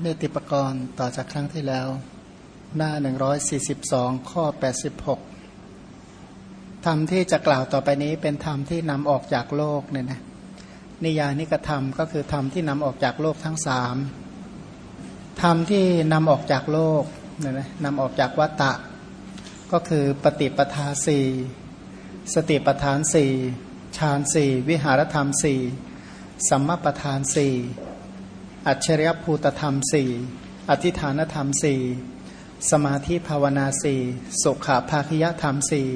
เมติปกรณ์ต่อจากครั้งที่แล้ว หน้า 142 ข้อ 86ธรรมที่จะกล่าวต่อไปนี้เป็นธรรมที่นำออกจากโลกเนี่ยนะนิยานิกธรรมก็คือธรรมที่นำออกจากโลกทั้งสามธรรมที่นำออกจากโลกเนี่ยนะนำออกจากวัตตะ ก็คือปฏิปทาสี่สติปทานสี่ฌานสี่วิหารธรรมสี่สัมมาปทานสี่ อัจฉริยภูตธรรมสี่อธิฐานธรรมสี่สมาธิภาวนาสี่สุขภาคิยธรรมสี่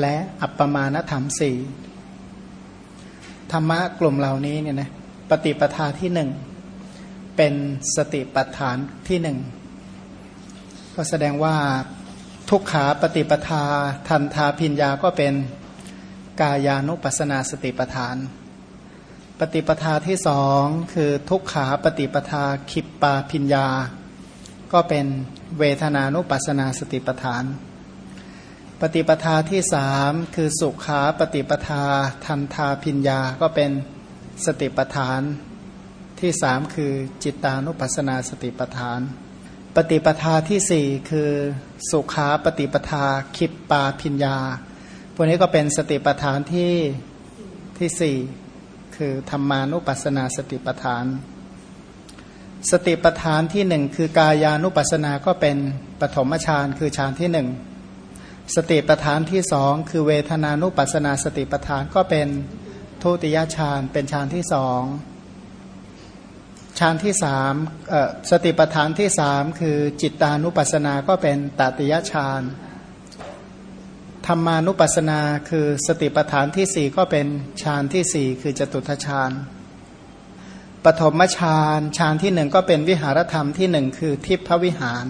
และอัปปมาณธรรมสี่ธรรมะกลุ่มเหล่านี้เนี่ยนะปฏิปทาที่หนึ่งเป็นสติปัฏฐานที่หนึ่งก็แสดงว่าทุกขาปฏิปทาทันทาพิญญาก็เป็นกายานุปัสนาสติปัฏฐาน ปฏิปทาที่สองคือทุกขาปฏิปทาขิปปาพิญญา ก็เป็นเวทนานุปัสนาสติปัฏฐาน ปฏิปทาที่สามคือสุขาปฏิปทาทันทาพิญญา ก็เป็นสติปัฏฐาน ที่สามคือจิตานุปัสนาสติปัฏฐาน ปฏิปทาที่สี่คือสุขาปฏิปทาขิปปาพิญญา พวกนี้ก็เป็นสติปัฏฐานที่ที่สี่ คือธรรมานุปัสสนาสติปทาน สติปทานที่หนึ่งคือกายานุปัสสนาก็เป็นปฐมฌานคือฌานที่หนึ่งสติปทานที่สองคือเวทนานุปัสสนาสติปทานก็เป็นทุติยฌานเป็นฌานที่สองฌานที่สามสติปทานที่สามคือจิตตานุปัสสนาก็เป็นตติยฌาน รรมานุปัสสนาคือสติปัฏฐานที่สี่ก็เป็นฌานที่สี่คือจตุทฌานปฐมฌานฌานที่หนึ่งก็เป็นวิหารธรรมที่หนึ่งคือทิพวิหาร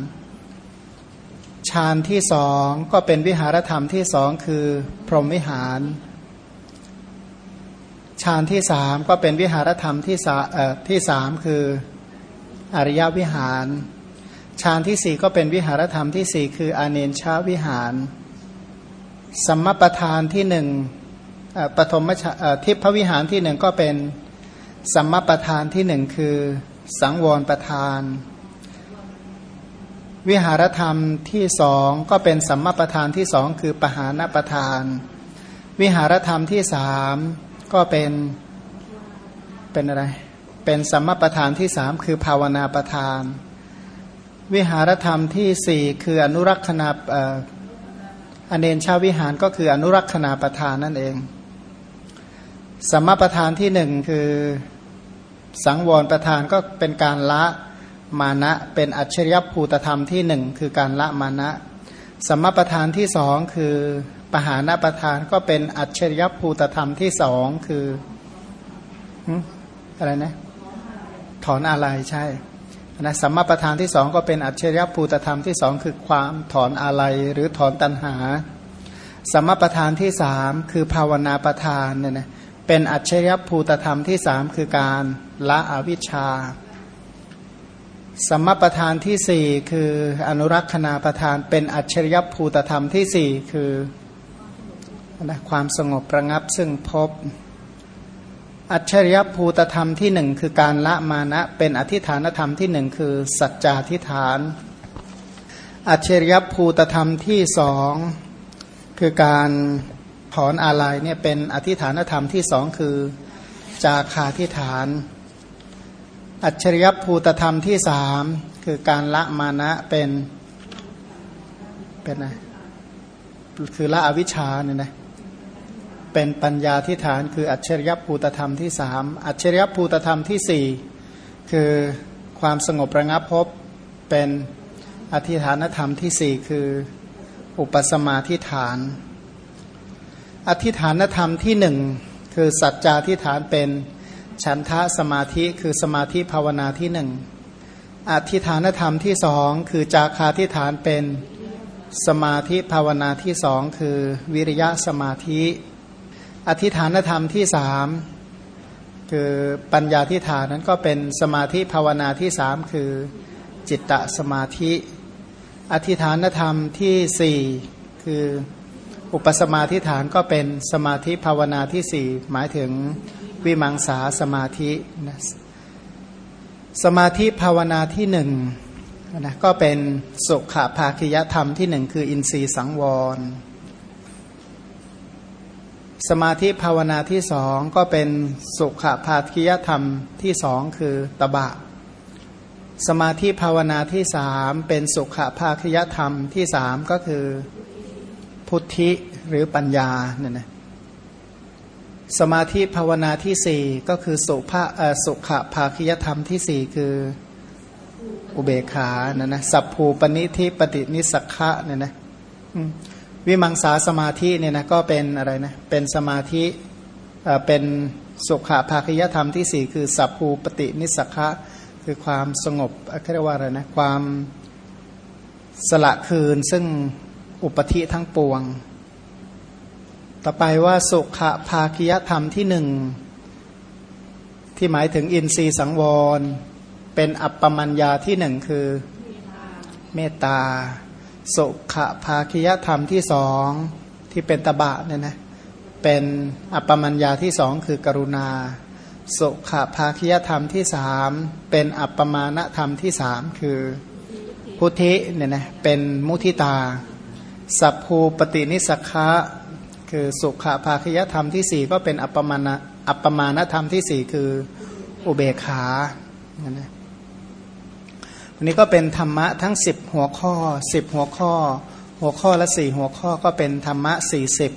ฌานที่สองก็เป็นวิหารธรรมที่สองคือพรหมวิหารฌานที่สามก็เป็นวิหารธรรมที่สาที่สามคืออริยวิหารฌานที่สี่ก็เป็นวิหารธรรมที่สี่คืออเนนชาวิหาร สัมมาประธานที่หนึ่งปฐมทิพวิหารที่หนึ่งก็เป็นสัมมาประธานที่หนึ่งคือสังวรประธาน วิหารธรรมที่สองก็เป็นสัมมาประธานที่สองคือปหานประธาน วิหารธรรมที่สามก็เป็นเป็นอะไร เป็นสัมมาประธานที่สามคือภาวนาประธาน วิหารธรรมที่สี่คืออนุรักษณา อเนนชาวิหารก็คืออนุรักษณาประธานนั่นเองสัมประธานที่หนึ่งคือสังวรประธานก็เป็นการละมานะ เป็นอัจฉริยภูตธรรมที่หนึ่งคือการละมานะสัมประธานที่สองคือปหานประธานก็เป็นอัจฉริยภูตธรรมที่สองคืออะไรนะถอนอะไรใช่ นะสัมมาประธานที่สองก็เป็นอัจฉริยภูตธรรมที่สองคือความถอนอะไรหรือถอนตัณหา สัมมาประธานที่สามคือภาวนาประธานเนี่ยนะเป็นอัจฉริยภูตธรรมที่สามคือการละอวิชชา สัมมาประธานที่สี่คืออนุรักษณาประธาน เป็นอัจฉริยภูตธรรมที่สี่คือนะความสงบประงับซึ่งพบ อัจฉริยภูตธรรมที่หนึ่งคือการละมานะ เป็นอธิฐานธรรมที่หนึ่งคือสัจจาธิฐาน อัจฉริยภูตธรรมที่สองคือการถอนอาลัยเนี่ยเป็นอธิฐานธรรมที่สองคือจาคาธิฐาน อัจฉริยภูตธรรมที่สามคือการละมานะเป็นเป็นไงคือละอวิชชาเนี่ยนะ เป็นปัญญาที่ฐานคืออัจฉริยภูตธรรมที่สามอัจฉริยภูตธรรมที่สี่คือความสงบระงับพบเป็นอธิฐานธรรมที่สี่คืออุปสมาธิฐาน อธิฐานธรรมที่หนึ่งคือสัจจาธิฐานเป็นฉันทะสมาธิคือสมาธิภาวนาที่หนึ่งอธิฐานธรรมที่สองคือจาคาธิฐานเป็นสมาธิภาวนาที่สองคือวิริยะสมาธิ อธิฐานธรรมที่สามคือปัญญาทิฏฐานนั้นก็เป็นสมาธิภาวนาที่สามคือจิตตสมาธิ อธิฐานธรรมที่สี่คืออุปสมาธิฐานก็เป็นสมาธิภาวนาที่สี่หมายถึงวิมังสาสมาธิสมาธิภาวนาที่หนึ่งนะก็เป็นสุขภาคิยธรรมที่หนึ่งคืออินทรีย์สังวร สมาธิภาวนาที่สองก็เป็นสุขภาคิยธรรมที่สองคือตบะ สมาธิภาวนาที่สามเป็นสุขภาคิยธรรมที่สามก็คือพุทธิหรือปัญญาเนี่ยนะสมาธิภาวนาที่สี่ก็คือสุภาสุขภาคิยธรรมที่สี่คืออุเบขานะนะสัพภูปณิธิปฏินิสักะเนี่ยนะ วิมังสาสมาธิเนี่ยนะก็เป็นอะไรนะเป็นสมาธิเป็นสุขภาคิยธรรมที่สี่คือ สัพภูปฏินิสักะคือความสงบเรียกว่าอะไรนะความสละคืนซึ่งอุปธิทั้งปวง ต่อไปว่าสุขภาคิยธรรมที่หนึ่งที่หมายถึงอินทรีย์สังวร เป็นอัปปมัญญาที่หนึ่งคือเมตตา สุขภาคิยธรรมที่สองที่เป็นตบะเนี่ยนะเป็นอัปปมัญญาที่สองคือกรุณา สุขภาคิยธรรมที่สามเป็นอัปปมาณธรรมที่สามคือพุทธิเนี่ยนะเป็นมุทิตา สัพภูปฏินิสักะคือสุขภาคยธรรมที่สี่ก็เป็นอัปปมาณอัปปมาณธรรมที่สี่คืออุเบขานะ วันนี้ก็เป็นธรรมะทั้งสิบหัวข้อสิบหัวข้อ หัวข้อละสี่หัวข้อก็เป็นธรรมะสี่สิบ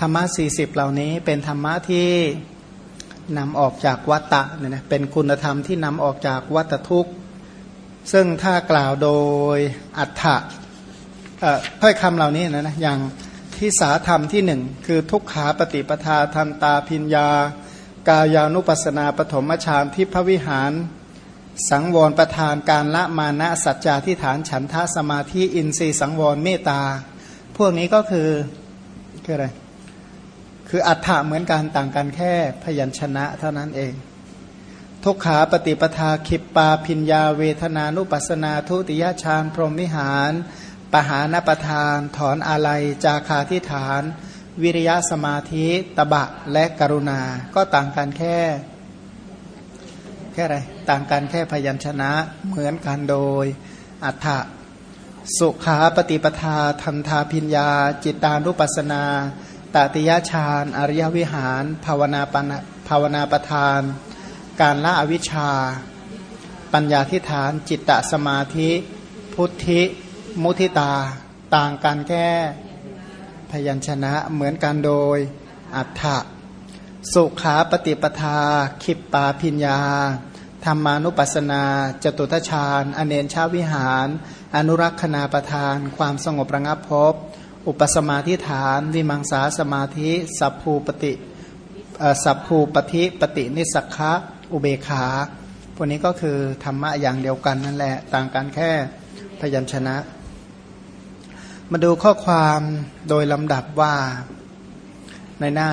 ธรรมะสี่สิบเหล่านี้เป็นธรรมะที่นำออกจากวัตตะเนี่ยนะเป็นคุณธรรมที่นำออกจากวัตทุกข์ซึ่งถ้ากล่าวโดยอัฏฐะถ้อยคำเหล่านี้นะนะอย่างทิสาธรรมที่หนึ่งคือทุกขาปฏิปทาทันตาพิญญา กายานุปัสนาปฐมฌานทิพวิหาร สังวรประธานการละมานะสัจจาที่ฐานฉันทะสมาธิอินทรีสังวรเมตตา พวกนี้ก็คือคืออะไร คืออัฏฐะเหมือนกันต่างกันแค่พยัญชนะเท่านั้นเอง ทุกขาปฏิปทาขิปปาพิญญาเวทนานุปัสนาทุติยฌานพรหมิหาร ปหานประทาน ถอนอะไรจาคาทิฐาน วิริยะสมาธิ ตบะและกรุณา ก็ต่างกันแค่ แค่อะไร ต่างกันแค่พยัญชนะเหมือนกันโดยอัฏฐะสุขาปฏิปทาทันทาพิญญา จิตตานุปัสนาตติยฌานอริยวิหาร ภาวนาปนภาวนาประทาน การละอวิชชา ปัญญาทิฐาน จิตตสมาธิ พุทธิมุทิตา ต่างกันแค่พยัญชนะเหมือนกันโดยอัฏฐะสุขาปฏิปทา ขิปปาพิญญา ธรรมานุปัสสนา จตุตฌานอเนนชาวิหาร อนุรักษณาประทาน ความสงบระงับพบ อุปสมาธิฐาน วิมังสาสมาธิ สัพภูปฏิสัพภูปฏิปฏินิสักะอุเบขาพวกนี้ก็คือธรรมะอย่างเดียวกันนั่นแหละ ต่างกันแค่พยัญชนะ มาดูข้อความโดยลำดับว่าในหน้า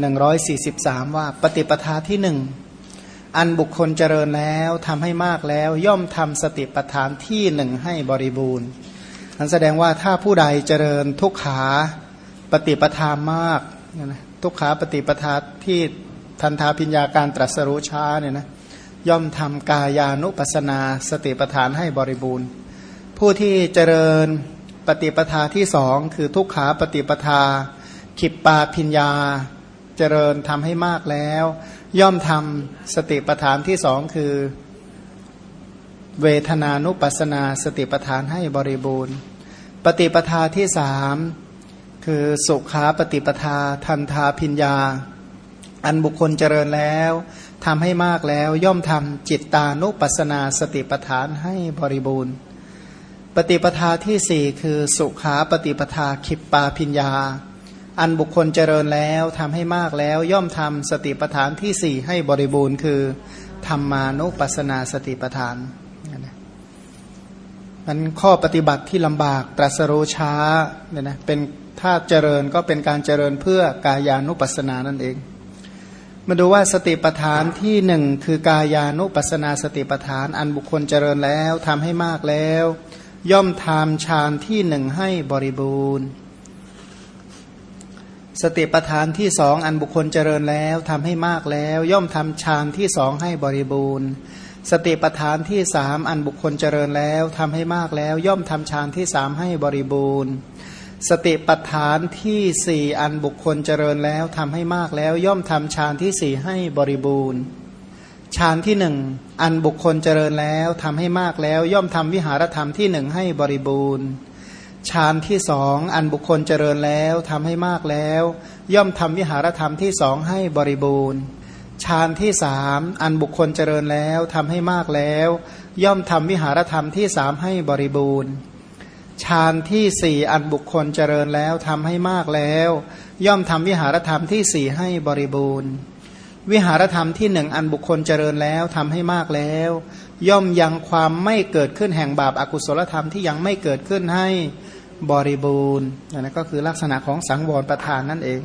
หนึ่งร้อยสี่สิบสามว่าปฏิปทาที่หนึ่ง อันบุคคลเจริญแล้วทำให้มากแล้ว ย่อมทำสติปทานที่หนึ่งให้บริบูรณ์นั้นแสดงว่าถ้าผู้ใดเจริญทุกขาปฏิปทามากทุกขาปฏิปทาที่ทันทาพิญญาการตรัสรู้ช้าเนี่ยนะย่อมทำกายานุปัสนาสติปทานให้บริบูรณ์ ผู้ที่เจริญปฏิปทาที่สองคือทุกขาปฏิปทาขิปปาพิญญาเจริญทำให้มากแล้ว ย่อมทำสติปทานที่สองคือ เวทนานุปัสนาสติปทานให้บริบูรณ์ ปฏิปทาที่สามคือสุขาปฏิปทาทันทาพิญญา อันบุคคลเจริญแล้วทำให้มากแล้วย่อมทำจิตตานุปัสนาสติปทานให้บริบูรณ์ ปฏิปทาที่สี่คือสุขาปฏิปทาขิปปาพิญญา อันบุคคลเจริญแล้วทำให้มากแล้ว ย่อมทำสติปทานที่สี่ให้บริบูรณ์คือธรรมานุปัสนาสติปทานมันข้อปฏิบัติที่ลำบากตรัสรู้ช้าเนี่ยนะเป็นถ้าเจริญก็เป็นการเจริญเพื่อกายานุปัสนานั่นเอง มาดูว่าสติปทานที่หนึ่งคือกายานุปัสนาสติปทานอันบุคคลเจริญแล้วทำให้มากแล้ว ย่อมทำฌานที่หนึ่งให้บริบูรณ์ สติปทานที่สองอันบุคคลเจริญแล้วทำให้มากแล้ว ย่อมทำฌานที่สองให้บริบูรณ์ สติปัฏฐานที่สามอันบุคคลเจริญแล้วทำให้มากแล้ว ย่อมทำฌานที่สามให้บริบูรณ์ สติปัฏฐานที่สี่อันบุคคลเจริญแล้วทำให้มากแล้ว ย่อมทำฌานที่สี่ให้บริบูรณ์ฌานที่หนึ่งอันบุคคลเจริญแล้วทำให้มากแล้ว ย่อมทำวิหารธรรมที่หนึ่งให้บริบูรณ์ ฌานที่สองอันบุคคลเจริญแล้วทำให้มากแล้ว ย่อมทำวิหารธรรมที่สองให้บริบูรณ์ฌานที่สามอันบุคคลเจริญแล้วทำให้มากแล้ว ย่อมทำวิหารธรรมที่สามให้บริบูรณ์ฌานที่สี่อันบุคคลเจริญแล้วทำให้มากแล้ว ย่อมทำวิหารธรรมที่สี่ให้บริบูรณ์ วิหารธรรมที่หนึ่งอันบุคคลเจริญแล้วทำให้มากแล้ว ย่อมยังความไม่เกิดขึ้นแห่งบาปอากุศลธรรมที่ยังไม่เกิดขึ้นให้ บริบูรณ์นั่นก็คือลักษณะของสังวรประธานนั่นเอง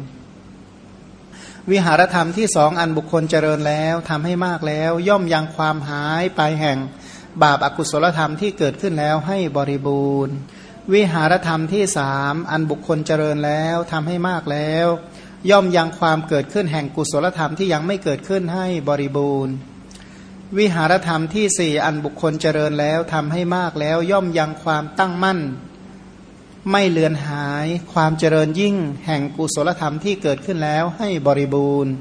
วิหารธรรมที่สองอันบุคคลเจริญแล้วทำให้มากแล้ว ย่อมยังความหายไปแห่งบาปอากุศลธรรมที่เกิดขึ้นแล้วให้บริบูรณ์ วิหารธรรมที่สามอันบุคคลเจริญแล้วทำให้มากแล้ว ย่อมยังความเกิดขึ้นแห่งกุศลธรรมที่ยังไม่เกิดขึ้นให้บริบูรณ์วิหารธรรมที่สี่อันบุคคลเจริญแล้วทำให้มากแล้ว ย่อมยังความตั้งมั่น ไม่เลือนหาย ความเจริญยิ่ง แห่งกุศลธรรมที่เกิดขึ้นแล้วให้บริบูรณ์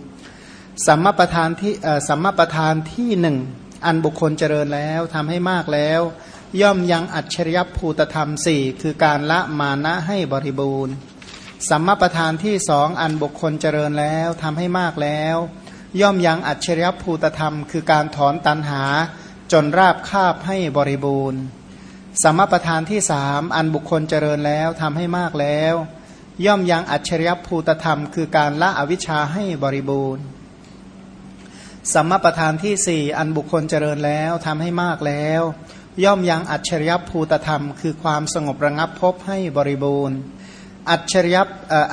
สัมมาประธานที่สัมมาประธานที่หนึ่งอันบุคคลเจริญแล้วทำให้มากแล้ว ย่อมยังอัจฉริยภูตธรรมสี่คือการละมานะให้บริบูรณ์สัมมาประธานที่สองอันบุคคลเจริญแล้วทำให้มากแล้ว ย่อมยังอัจฉริยภูตธรรม คือการถอนตันหาจนราบคาบให้บริบูรณ์ สัมมาประธานที่สามอันบุคคลเจริญแล้วทำให้มากแล้ว ย่อมยังอัจฉริยภูตธรรม คือการละอวิชชาให้บริบูรณ์สัมมาประธานที่สี่อันบุคคลเจริญแล้วทำให้มากแล้ว ย่อมยังอัจฉริยภูตธรรม คือความสงบระงับพบให้บริบูรณ์ อัจฉริย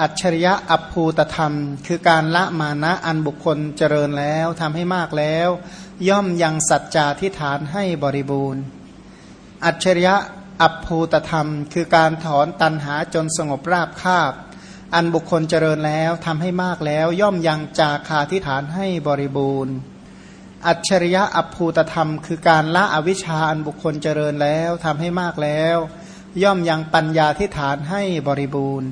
อัจฉริยะอภูตธรรม คือการละมานะอันบุคคลเจริญแล้วทำให้มากแล้ว ย่อมยังสัจจาทิฐานให้บริบูรณ์ อัจฉริยะอัพภูตธรรม คือการถอนตันหาจนสงบราบคาบ อันบุคคลเจริญแล้วทำให้มากแล้ว ย่อมยังจาคาทิฐานให้บริบูรณ์ อัจฉริยะอัพภูตธรรม คือการละอวิชชาอันบุคคลเจริญแล้วทำให้มากแล้ว ย่อมยังปัญญาทิฐานให้บริบูรณ์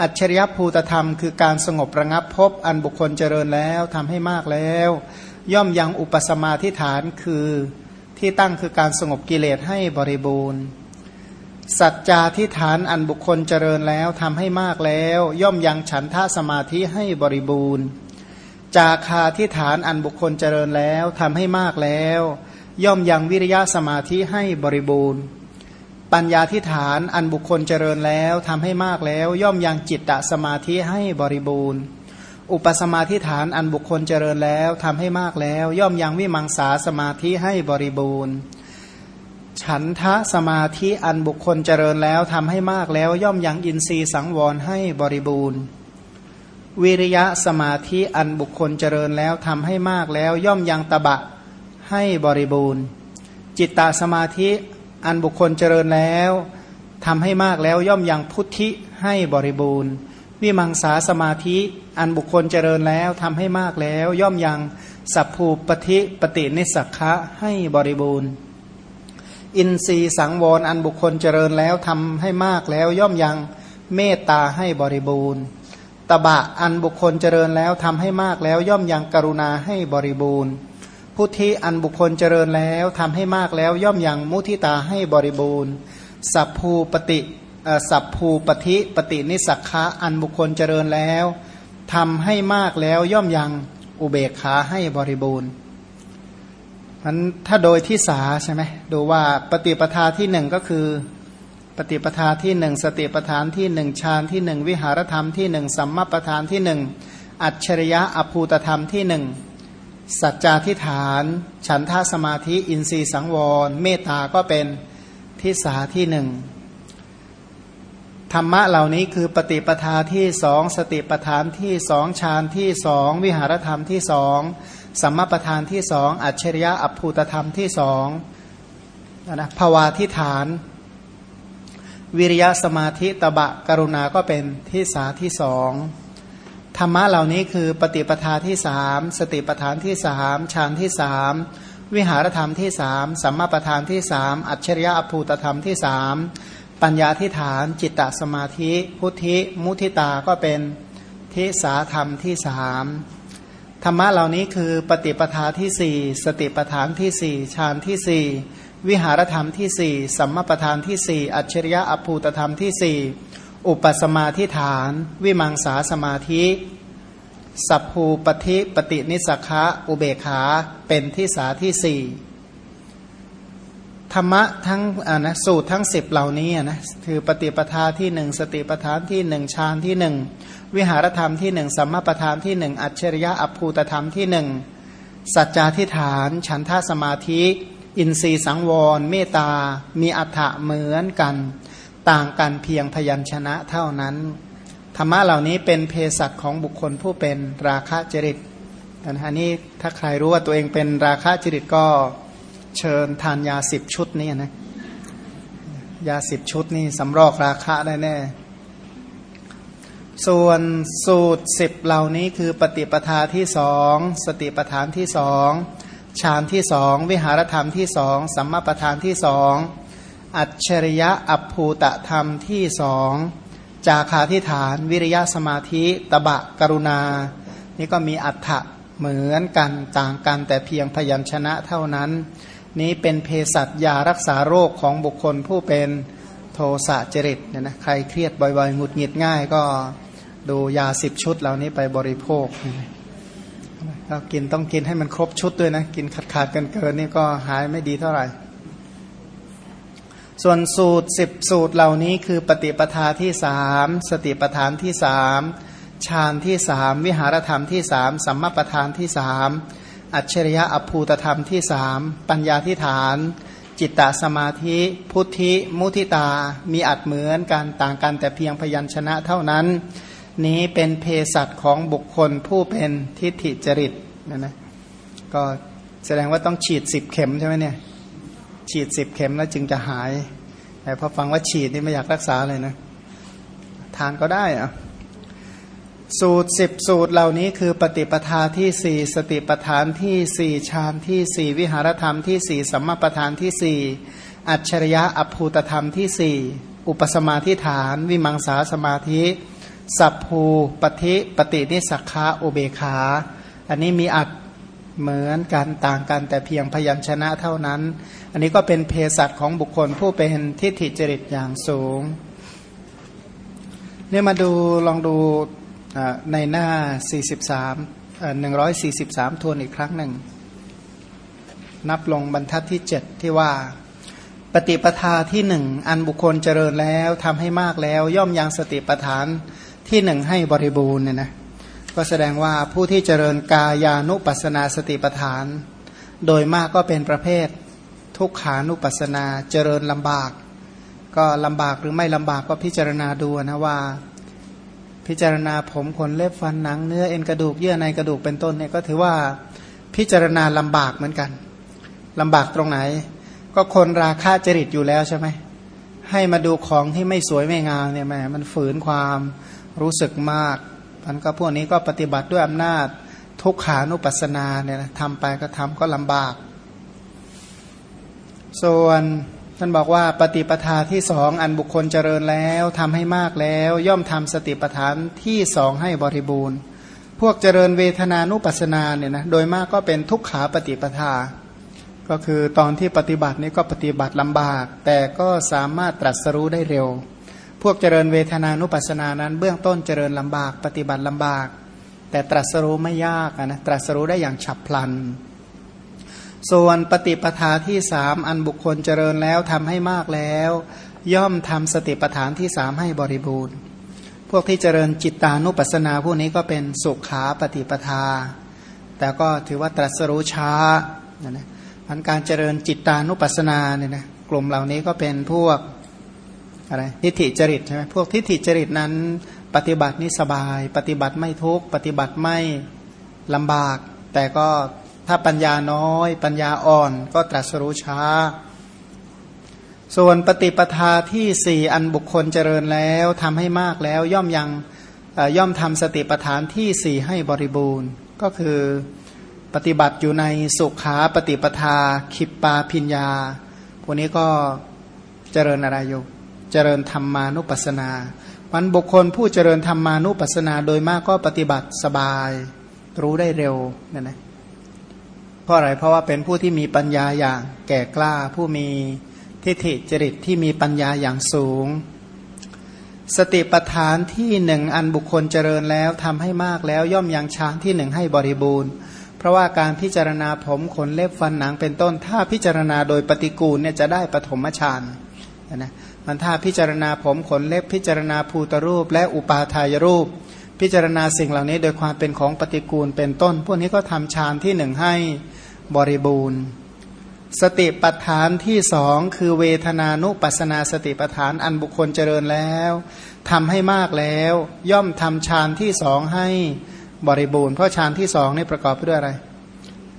อัจฉริยภูตธรรม คือการสงบระงับพบอันบุคคลเจริญแล้วทำให้มากแล้ว ย่อมยังอุปสมาทิฐานคือ ที่ตั้งคือการสงบกิเลสให้บริบูรณ์ สัจจาทิฐานอันบุคคลเจริญแล้วทำให้มากแล้ว ย่อมยังฉันทะสมาธิให้บริบูรณ์ จาคาทิฐานอันบุคคลเจริญแล้วทำให้มากแล้ว ย่อมยังวิริยะสมาธิให้บริบูรณ์ ปัญญาทิฐานอันบุคคลเจริญแล้วทำให้มากแล้ว ย่อมยังจิตตสมาธิให้บริบูรณ์ อุปสมาธิฐานอันบุคคลเจริญแล้วทำให้มากแล้ว ย่อมยังวิมังสาสมาธิให้บริบูรณ์ ฉันทะสมาธิอันบุคคลเจริญแล้วทำให้มากแล้ว ย่อมยังอินทรีย์สังวรให้บริบูรณ์ วิริยะสมาธิอันบุคคลเจริญแล้วทำให้มากแล้ว ย่อมยังตบะให้บริบูรณ์ จิตตสมาธิอันบุคคลเจริญแล้วทำให้มากแล้วย่อมยังพุทธิให้บริบูรณ์ วิมังสาสมาธิอันบุคคลเจริญแล้วทำให้มากแล้ว ย่อมยังสัพภูปฏิปฏินิสักขะให้บริบูรณ์ อินทรีสังวรอันบุคคลเจริญแล้วทำให้มากแล้ว ย่อมยังเมตตาให้บริบูรณ์ตบะอันบุคคลเจริญแล้วทำให้มากแล้ว ย่อมยังกรุณาให้บริบูรณ์พุทธิอันบุคคลเจริญแล้วทำให้มากแล้ว ย่อมยังมุทิตาให้บริบูรณ์สัพภูปฏิ สัพภูปฏิปฏินิสักคะอันบุคคลเจริญแล้วทำให้มากแล้วย่อมยังอุเบกขาให้บริบูรณ์มันถ้าโดยที่สาใช่ไหมดูว่าปฏิปทาที่หนึ่งก็คือ ปฏิปทาที่หนึ่งสติปทานที่หนึ่งฌานที่หนึ่งวิหารธรรมที่หนึ่งสัมมาปทานที่หนึ่งอัจฉริยะอภูตธรรมที่หนึ่งสัจจาทิฐาน ฉันทาสมาธิอินทรีสังวร เมตตาก็เป็นทิสาที่หนึ่ง ธรรมะเหล่านี้คือปฏิปทาที่สองสติปทานที่สองฌานที่สองวิหารธรรมที่สองสัมมาปทานที่สองอัจฉริยะอัภูตธรรมที่สองนะภาวาทิฐาน วิริยะสมาธิตบะกรุณาก็เป็นที่สาที่สองธรรมะเหล่านี้คือปฏิปทาที่สามสติปทานที่สามฌานที่สามวิหารธรรมที่สามสัมมาประธานที่สามอัจฉริยะอภูตธรรมที่สาม ปัญญาทิฐาน จิตตสมาธิ พุทธิมุทิตาก็เป็นทิสาธรรมที่สามธรรมะเหล่านี้คือปฏิปทาที่สี่สติปทานที่สี่ฌานที่สี่วิหารธรรมที่สี่สัมมาประธานที่สี่อัจฉริยะอภูตธรรมที่สี่อุปสมาธิฐาน วิมังสาสมาธิ สัพภูปฏิปฏินิสขะอุเบขาเป็นที่สาที่สี่ ธรรมะทั้งนะสูตรทั้งสิบเหล่านี้นะคือปฏิปทาที่หนึ่งสติปทานที่หนึ่งฌานที่หนึ่งวิหารธรรมที่หนึ่งสัมมาประธานที่หนึ่งอัจฉริยะอภูตธรรมที่หนึ่งสัจจาทิฐาน ฉันทาสมาธิ อินทรีสังวร เมตตา มีอัฏฐะเหมือนกัน ต่างกันเพียงพยัญชนะเท่านั้น ธรรมะเหล่านี้เป็นเภสัชของบุคคลผู้เป็นราคะจริตอันนี้ถ้าใครรู้ว่าตัวเองเป็นราคะจริตก็ เชิญทานยาสิบชุดนี่นะยาสิบชุดนี่สำรอกราคะได้แน่ส่วนสูตรสิบเหล่านี้คือปฏิปทาที่สองสติปทานที่สองฌานที่สองวิหารธรรมที่สองสัมมาปทานที่สองอัจฉริยะอัภูตธรรมที่สองจาคาทิฐานวิริยะสมาธิตบะกรุณา นี่ก็มีอัฏฐะเหมือนกันต่างกันแต่เพียงพยัญชนะเท่านั้น นี้เป็นเภสัชยารักษาโรคของบุคคลผู้เป็นโทสะจริตเนี่ยนะใครเครียดบ่อยๆหงุดหงิดง่ายก็ดูยาสิบชุดเหล่านี้ไปบริโภคก็กินต้องกินให้มันครบชุดด้วยนะ กินขาดขาดกันเกินนี่ก็หายไม่ดีเท่าไหร่ ส่วนสูตรสิบสูตรเหล่านี้คือปฏิปทาที่สามสติปทานที่สามฌานที่สามวิหารธรรมที่สามสัมมาปทานที่สาม อัจฉริยะอภูตธรรมที่สามปัญญาที่ฐาน จิตตสมาธิ พุทธิมุทิตา มีอัดเหมือนกันต่างกันแต่เพียงพยัญชนะเท่านั้น นี้เป็นเภสัชของบุคคลผู้เป็นทิฏฐิจริตนะนะก็แสดงว่าต้องฉีดสิบเข็มใช่ไหมเนี่ยฉีดสิบเข็มแล้วจึงจะหาย แต่พอฟังว่าฉีดนี่ไม่อยากรักษาเลยนะ ทานก็ได้อะ สูตรสิบสูตรเหล่านี้คือปฏิปทาที่สี่สติปทานที่สี่ฌานที่สี่วิหารธรรมที่สี่สัมมาปทานที่สี่อัจฉริยะอภูตธรรมที่สี่อุปสมาธิฐาน วิมังสาสมาธิ สัพภูปฏิปฏินิสักขาอุเบขา อันนี้มีอัดเหมือนกันต่างกันแต่เพียงพยัญชนะเท่านั้น อันนี้ก็เป็นเพศัตของบุคคลผู้เป็นทิฏฐิจริตอย่างสูงเนี่ยมาดูลองดู ในหน้า 43 143 ทวนอีกครั้งหนึ่ง นับลงบรรทัดที่ 7 ที่ว่า ปฏิปทาที่หนึ่งอันบุคคลเจริญแล้วทำให้มากแล้ว ย่อมยังสติปทานที่หนึ่งให้บริบูรณ์เนี่ยนะก็แสดงว่าผู้ที่เจริญกายานุปัสนาสติปทาน โดยมากก็เป็นประเภท ทุกขานุปัสนาเจริญลำบาก ก็ลำบากหรือไม่ลำบากก็พิจารณาดูนะว่า พิจารณาผมขนเล็บฟันหนังเนื้อเอ็นกระดูกเยื่อในกระดูกเป็นต้นเนี่ยก็ถือว่าพิจารณาลำบากเหมือนกันลำบากตรงไหน ก็คนราคาจริตอยู่แล้วใช่ไหมให้มาดูของที่ไม่สวยไม่งามเนี่ยแม่มันฝืนความรู้สึกมากมันก็พวกนี้ก็ปฏิบัติด้วยอำนาจทุกขานุปัสสนาเนี่ยทำไปก็ทำก็ลำบาก ส่วน ท่านบอกว่าปฏิปทาที่สองอันบุคคลเจริญแล้วทำให้มากแล้ว ย่อมทำสติปทานที่สองให้บริบูรณ์ พวกเจริญเวทนานุปัสสนาเนี่ยนะโดยมากก็เป็นทุกขาปฏิปทา ก็คือตอนที่ปฏิบัตินี้ก็ปฏิบัติลำบาก แต่ก็สามารถตรัสรู้ได้เร็ว พวกเจริญเวทนานุปัสสนานั้น เบื้องต้นเจริญลำบาก ปฏิบัติลำบาก แต่ตรัสรู้ไม่ยากนะตรัสรู้ได้อย่างฉับพลัน ส่วนปฏิปทาที่สามอันบุคคลเจริญแล้วทำให้มากแล้ว ย่อมทำสติปทานที่สามให้บริบูรณ์ พวกที่เจริญจิตตานุปัสสนาพวกนี้ก็เป็นสุขาปฏิปทา แต่ก็ถือว่าตรัสรู้ช้านะนะการเจริญจิตตานุปัสสนาเนี่ยนะกลุ่มเหล่านี้ก็เป็นพวกอะไรทิฏฐิจริตใช่ไหมพวกทิฏฐิจริตนั้น ปฏิบัตินี่สบาย ปฏิบัติไม่ทุกปฏิบัติไม่ลำบาก แต่ก็ ถ้าปัญญาน้อย ปัญญาอ่อนก็ตรัสรู้ช้า ส่วนปฏิปทาที่สี่อันบุคคลเจริญแล้วทำให้มากแล้วย่อมยังย่อมทำสติปทานที่สี่ให้บริบูรณ์ ก็คือปฏิบัติอยู่ในสุขาปฏิปทาขิปปาพิญญา พวกนี้ก็เจริญอะไรอยู่เจริญธรรมานุปัสสนาวันบุคคลผู้เจริญธรรมานุปัสสนาโดยมากก็ปฏิบัติสบาย รู้ได้เร็วนั่นนะ เพราะอะไรเพราะว่าเป็นผู้ที่มีปัญญาอย่างแก่กล้า ผู้มีทิฏฐิจริตที่มีปัญญาอย่างสูง สติปัฏฐานที่หนึ่งอันบุคคลเจริญแล้วทำให้มากแล้วย่อมยังฌานที่หนึ่งให้บริบูรณ์ เพราะว่าการพิจารณาผมขนเล็บฟันหนังเป็นต้น ถ้าพิจารณาโดยปฏิกูลเนี่ยจะได้ปฐมฌานนะมันถ้าพิจารณาผมขนเล็บพิจารณาภูตรูปและอุปาทายรูป พิจารณาสิ่งเหล่านี้โดยความเป็นของปฏิกูลเป็นต้น พวกนี้ก็ทำฌานที่หนึ่งให้บริบูรณ์ สติปัฏฐานที่สองคือเวทนานุปัสนาสติปัฏฐานอันบุคคลเจริญแล้วทำให้มากแล้ว ย่อมทำฌานที่สองให้บริบูรณ์ เพราะฌานที่สองนี่ประกอบไปด้วยอะไร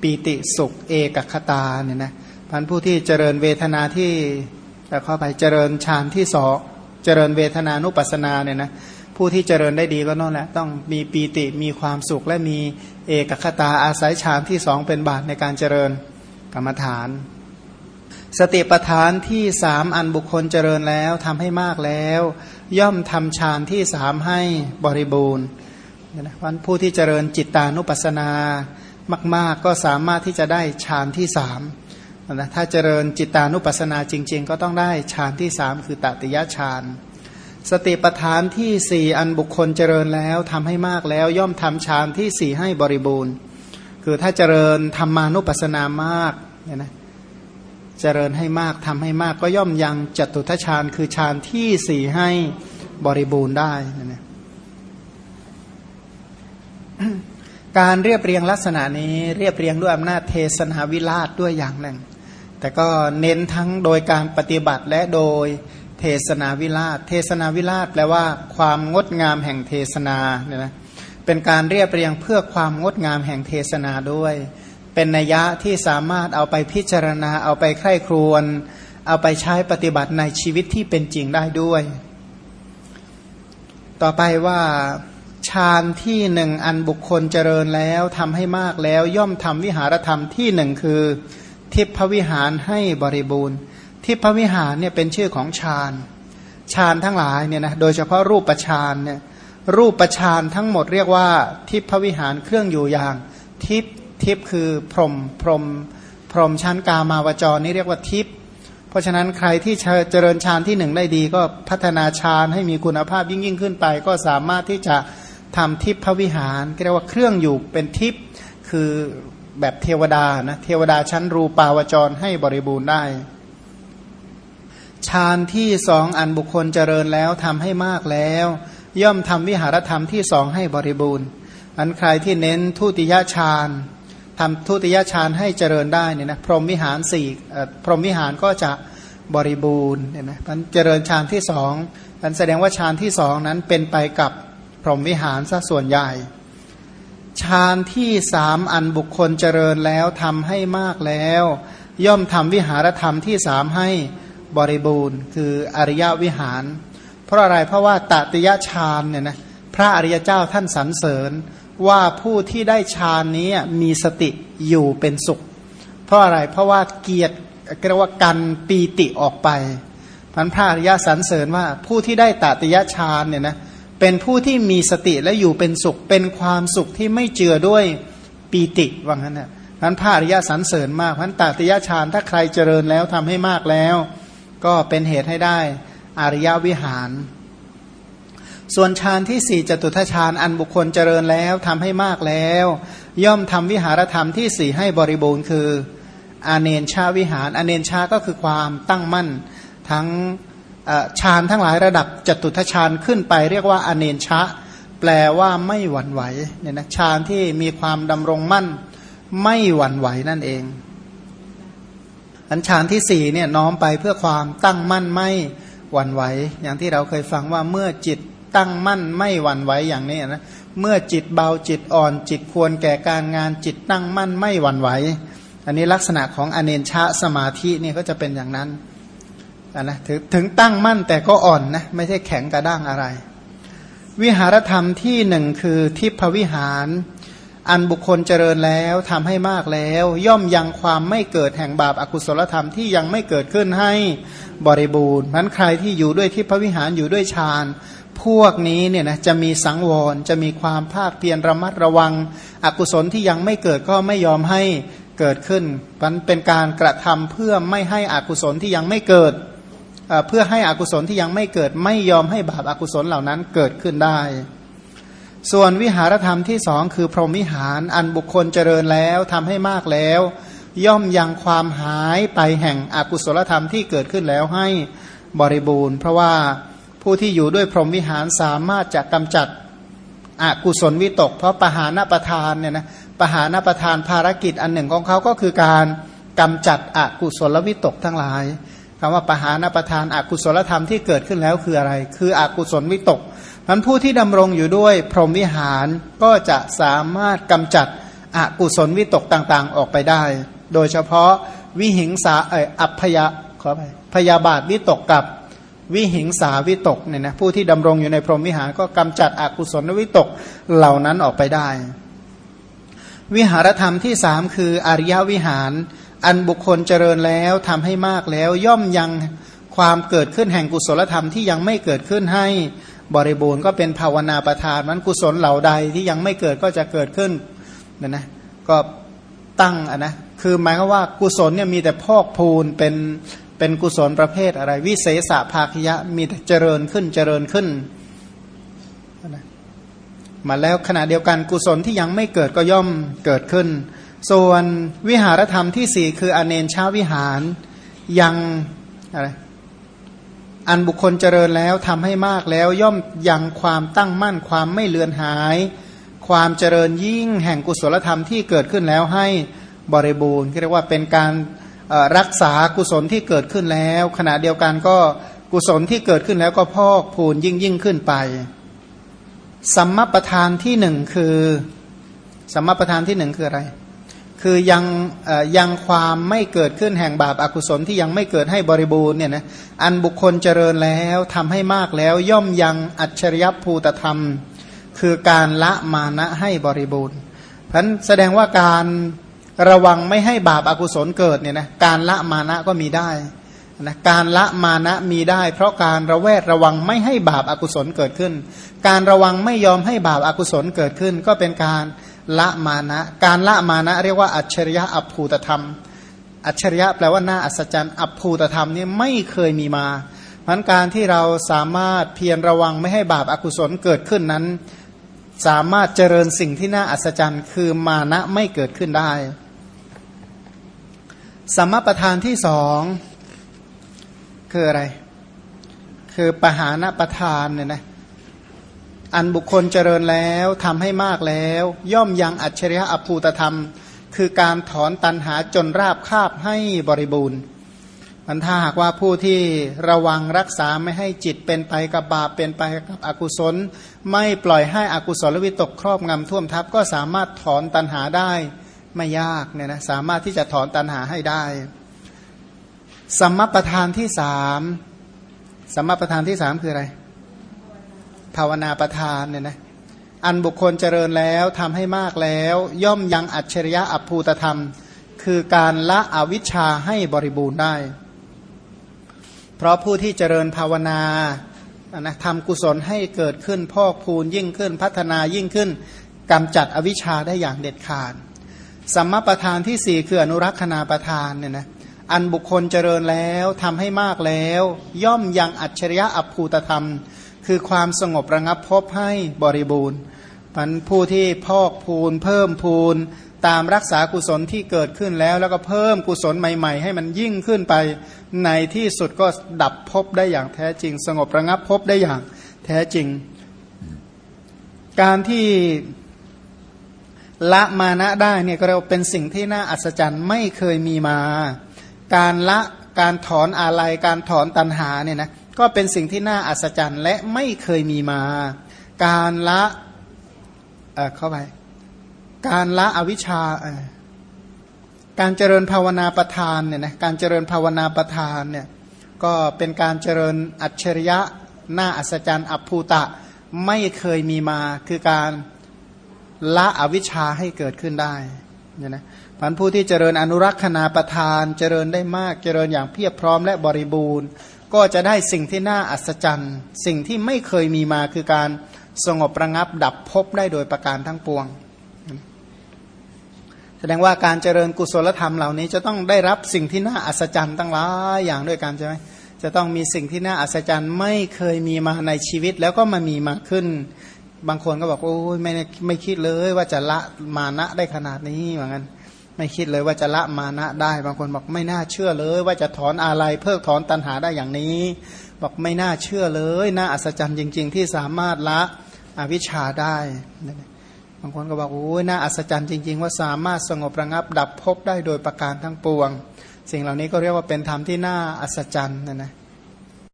ปีติสุขเอกคตาเนี่ยนะพันผู้ที่เจริญเวทนาที่แต่เข้าไปเจริญฌานที่สองเจริญเวทนานุปัสนาเนี่ยนะ ผู้ที่เจริญได้ดีก็นั่นแหละต้องมีปีติมีความสุขและมีเอกคตาอาศัยฌานที่สองเป็นบาตในการเจริญกรรมฐาน สติปทานที่สามอันบุคคลเจริญแล้วทำให้มากแล้ว ย่อมทำฌานที่สามให้บริบูรณ์นะวันผู้ที่เจริญจิตตานุปัสสนามาก ๆ ก็สามารถที่จะได้ฌานที่สามนะถ้าเจริญจิตตานุปัสสนาจริง ๆ ก็ต้องได้ฌานที่สามคือตติยฌาน สติปทานที่สี่อันบุคคลเจริญแล้วทำให้มากแล้วย่อมทำฌานที่สี่ให้บริบูรณ์ คือถ้าเจริญธรรมานุปัสสนามากเนี่ยนะเจริญให้มากทำให้มากก็ย่อมยังจตุทัชฌานคือฌานที่สี่ให้บริบูรณ์ได้นะการเรียบเรียงลักษณะนี้เรียบเรียงด้วยอำนาจเทศนาวิราชด้วยอย่างหนึ่ง แต่ก็เน้นทั้งโดยการปฏิบัติและโดย เทศนาวิราช เทศนาวิราชแปลว่าความงดงามแห่งเทศนาเนี่ยนะเป็นการเรียบเรียงเพื่อความงดงามแห่งเทศนาด้วย เป็นนัยยะที่สามารถเอาไปพิจารณาเอาไปใคร่ครวญเอาไปใช้ปฏิบัติในชีวิตที่เป็นจริงได้ด้วย ต่อไปว่าฌานที่หนึ่งอันบุคคลเจริญแล้วทำให้มากแล้วย่อมทำวิหารธรรมที่หนึ่งคือ ทิพวิหารให้บริบูรณ์ ทิพวิหารเนี่ยเป็นชื่อของฌานฌานทั้งหลายเนี่ยนะโดยเฉพาะรูปฌานเนี่ยรูปปฌานทั้งหมดเรียกว่า ทิพวิหารเครื่องอยู่อย่าง ทิพทิพคือพรมพรมพรมชั้นกามาวจรนี่เรียกว่าทิพเพราะฉะนั้นใครที่เจริญฌานที่หนึ่งได้ดี ก็พัฒนาฌานให้มีคุณภาพยิ่งยิ่งขึ้นไป ก็สามารถที่จะทำทิพวิหารเรียกว่าเครื่องอยู่เป็นทิพคือแบบเทวดานะเทวดาชั้นรูปาวจรให้บริบูรณ์ได้ ฌานที่สองอันบุคคลเจริญแล้วทำให้มากแล้ว ย่อมทำวิหารธรรมที่สองให้บริบูรณ์ อันใครที่เน้นทุติยฌานทำทุติยฌานให้เจริญได้เนี่ยนะพรหมวิหารสี่พรหมวิหารก็จะบริบูรณ์เนี่ยนะมันเจริญฌานที่สองมันแสดงว่าฌานที่สองนั้นเป็นไปกับพรหมวิหารซะส่วนใหญ่ฌานที่สามอันบุคคลเจริญแล้วทำให้มากแล้ว ย่อมทำวิหารธรรมที่สามให้ บริบูรณ์ คืออริยวิหาร เพราะอะไรเพราะว่าตติยฌานเนี่ยนะพระอริยเจ้าท่านสรรเสริญว่าผู้ที่ได้ฌานนี้มีสติอยู่เป็นสุข เพราะอะไรเพราะว่าเกียรติเรียกว่ากันปีติออกไปพันพระอริยสรรเสริญว่าผู้ที่ได้ตติยฌานเนี่ยนะเป็นผู้ที่มีสติและอยู่เป็นสุข เป็นความสุขที่ไม่เจือด้วยปีติว่างั้นนะพันพระอริยสรรเสริญมากพันตติยฌานถ้าใครเจริญแล้วทำให้มากแล้ว ก็เป็นเหตุให้ได้อริยวิหาร ส่วนฌานที่สี่จตุทชาญอันบุคคลเจริญแล้วทำให้มากแล้ว ย่อมทำวิหารธรรมที่สี่ให้บริบูรณ์คืออาเนนชาวิหารอาเนนชาก็คือความตั้งมั่นทั้งฌานทั้งหลายระดับจตุทชาญขึ้นไปเรียกว่าอเนนชาแปลว่าไม่หวั่นไหวเนี่ยนะฌานที่มีความดำรงมั่น ไม่หวั่นไหวนั่นเอง อันฌานที่สี่เนี่ยน้อมไปเพื่อความตั้งมั่นไม่หวั่นไหว อย่างที่เราเคยฟังว่าเมื่อจิตตั้งมั่นไม่หวั่นไหวอย่างนี้นะเมื่อจิตเบาจิตอ่อน จิตควรแก่การงานจิตตั้งมั่นไม่หวั่นไหว อันนี้ลักษณะของอเนชาสมาธินี่ก็จะเป็นอย่างนั้นนะถถึงตั้งมั่นแต่ก็อ่อนนะไม่ใช่แข็งกระด้างอะไร วิหารธรรมที่หนึ่งคือทิพวิหาร อันบุคคลเจริญแล้วทำให้มากแล้ว ย่อมยังความไม่เกิดแห่งบาปอากุศลธรรมที่ยังไม่เกิดขึ้นให้บริบูรณ์นั้นใครที่อยู่ด้วยที่พระวิหารอยู่ด้วยฌานพวกนี้เนี่ยนะจะมีสังวรจะมีความภาคเพียรระมัดระวัง อกุศลที่ยังไม่เกิดก็ไม่ยอมให้เกิดขึ้นมันเป็นการกระทำเพื่อไม่ให้อกุศลที่ยังไม่เกิดเพื่อให้อกุศลที่ยังไม่เกิดไม่ยอมให้บาปอากุศลเหล่านั้นเกิดขึ้นได้ ส่วนวิหารธรรมที่สองคือพรหมวิหารอันบุคคลเจริญแล้วทำให้มากแล้ว ย่อมยังความหายไปแห่งอกุศลธรรมที่เกิดขึ้นแล้วให้บริบูรณ์ เพราะว่าผู้ที่อยู่ด้วยพรหมวิหารสามารถจะกำจัดอกุศลวิตก เพราะปหานประทานเนี่ยนะปหานประทานภารกิจอันหนึ่งของเขาก็คือการกำจัดอกุศลวิตกทั้งหลายคำว่าปหานประทานอากุศลธรรมที่เกิดขึ้นแล้วคืออะไร คืออกุศลวิตก มันผู้ที่ดำรงอยู่ด้วยพรหมวิหารก็จะสามารถกำจัดอกุศลวิตกต่างๆออกไปได้ โดยเฉพาะวิหิงสาเอออัพยาขอไปพยาบาทวิตกกับวิหิงสาวิตกเนี่ยนะผู้ที่ดำรงอยู่ในพรหมวิหารก็กำจัดอกุศลวิตกเหล่านั้นออกไปได้ วิหารธรรมที่สามคืออริยวิหาร อันบุคคลเจริญแล้วทำให้มากแล้ว ย่อมยังความเกิดขึ้นแห่งกุศลธรรมที่ยังไม่เกิดขึ้นให้ บริบูรณ์ก็เป็นภาวนาประทานมันกุศลเหล่าใดที่ยังไม่เกิดก็จะเกิดขึ้นนะนะก็ตั้งอะนะคือหมายความว่ากุศลเนี่ยมีแต่พอกพูนเป็นเป็นกุศลประเภทอะไร วิเศษภาคยะมีแต่เจริญขึ้นเจริญขึ้นนะมาแล้วขณะเดียวกันกุศลที่ยังไม่เกิดก็ย่อมเกิดขึ้น ส่วนวิหารธรรมที่สี่คืออเนนชาวิหารยังอะไร อันบุคคลเจริญแล้วทำให้มากแล้วย่อมยังความตั้งมั่นความไม่เลือนหาย ความเจริญยิ่งแห่งกุศลธรรมที่เกิดขึ้นแล้วให้บริบูรณ์เรียกว่าเป็นการรักษากุศลที่เกิดขึ้นแล้ว ขณะเดียวกันก็กุศลที่เกิดขึ้นแล้วก็พอกพูนยิ่งยิ่งขึ้นไป สัมมาประธานที่หนึ่งคือ สัมมาประธานที่หนึ่งคืออะไร คือยังยังความไม่เกิดขึ้นแห่งบาปอากุศลที่ยังไม่เกิดให้บริบูรณ์เนี่ยนะอันบุคคลเจริญแล้วทำให้มากแล้วย่อมยังอัจฉริยภูตธรรม คือการละมานะให้บริบูรณ์เพราะนั้นแสดงว่าการระวังไม่ให้บาปอากุศลเกิดเนี่ยนะการละมานะก็มีได้นะการละมานะมีได้ เพราะการระแวดระวังไม่ให้บาปอากุศลเกิดขึ้น การระวังไม่ยอมให้บาปอากุศลเกิดขึ้น ก็เป็นการ ละมานะ การละมานะ เรียกว่าอัจฉริยะอัภูตธรรม อัจฉริยะแปลว่าหน้าอัศจรรย์อัภูตธรรมนี่ไม่เคยมีมาเพราะการที่เราสามารถเพียรระวังไม่ให้บาปอากุศลเกิดขึ้นนั้น สามารถเจริญสิ่งที่น่าอัศจรรย์ คือมานะไม่เกิดขึ้นได้สมประธานที่สองคืออะไร คือปหานประธานเนี่ยนะ อันบุคคลเจริญแล้วทำให้มากแล้ว ย่อมยังอัจฉริยะอภูตธรรม คือการถอนตันหาจนราบคาบให้บริบูรณ์มันถ้าหากว่าผู้ที่ระวังรักษาไม่ให้จิตเป็นไปกับบาปเป็นไปกับอกุศล ไม่ปล่อยให้อกุศลวิตกครอบงำท่วมทับก็สามารถถอนตันหาได้ไม่ยากเนี่ยนะสามารถที่จะถอนตันหาให้ได้สัมมาประธานที่สามสัมมาประธานที่สามคืออะไร ภาวนาประทานเนี่ยนะอันบุคคลเจริญแล้วทำให้มากแล้ว ย่อมยังอัจฉริยะอัภูตธรรม คือการละอวิชชาให้บริบูรณ์ได้ เพราะผู้ที่เจริญภาวนานะทำกุศลให้เกิดขึ้นพอกพูนยิ่งขึ้นพัฒนายิ่งขึ้นกำจัดอวิชชาได้อย่างเด็ดขาดสัมมาประธานที่สี่คืออนุรักษณาประธานเนี่ยนะอันบุคคลเจริญแล้วทำให้มากแล้ว ย่อมยังอัจฉริยะอัภูตธรรม คือความสงบระงับพบให้บริบูรณ์มันผู้ที่พอกพูน เพิ่มพูน ตามรักษากุศลที่เกิดขึ้นแล้ว แล้วก็เพิ่มกุศลใหม่ ๆ ให้มันยิ่งขึ้นไป ในที่สุดก็ดับพบได้อย่างแท้จริง สงบระงับพบได้อย่างแท้จริง การที่ละมานะได้เนี่ยก็เรียกเป็นสิ่งที่น่าอัศจรรย์ไม่เคยมีมา การละการถอนอะไรการถอนตัณหาเนี่ยนะ ก็เป็นสิ่งที่น่าอัศจรรย์ และไม่เคยมีมา การละเเข้าไป การละอวิชชาการเจริญภาวนาประทานเนี่ยนะการเจริญภาวนาประทานเนี่ยก็เป็นการเจริญอัจฉริยะน้าอัศจรรย์ อัภูตะไม่เคยมีมาคือการละอวิชชาให้เกิดขึ้นได้เนี่ยนะพันผู้ที่เจริญอนุรักษณาประทาน เจริญได้มากเจริญอย่างเพียบพร้อมและบริบูรณ์ ก็จะได้สิ่งที่น่าอัศจรรย์ สิ่งที่ไม่เคยมีมาคือการสงบระงับดับภพได้โดยประการทั้งปวง แสดงว่าการเจริญกุศลธรรมเหล่านี้จะต้องได้รับสิ่งที่น่าอัศจรรย์ตั้งหลายอย่างด้วยกันใช่ไหมจะต้องมีสิ่งที่น่าอัศจรรย์ไม่เคยมีมาในชีวิตแล้วก็มามีมาขึ้น บางคนก็บอกโอ้ยไม่ไม่คิดเลยว่าจะละมานะได้ขนาดนี้เหมือนกัน ไม่คิดเลยว่าจะละมานะได้ บางคนบอกไม่น่าเชื่อเลย ว่าจะถอนอะไรเพิกถอนตัณหาได้อย่างนี้ บอกไม่น่าเชื่อเลยน่าอัศจรรย์จริง ๆ ที่สามารถละอวิชชาได้บางคนก็บอกโอ้ยน่าอัศจรรย์จริง ๆ ว่าสามารถสงบระงับดับภพได้โดยประการทั้งปวง สิ่งเหล่านี้ก็เรียกว่าเป็นธรรมที่น่าอัศจรรย์นะนะ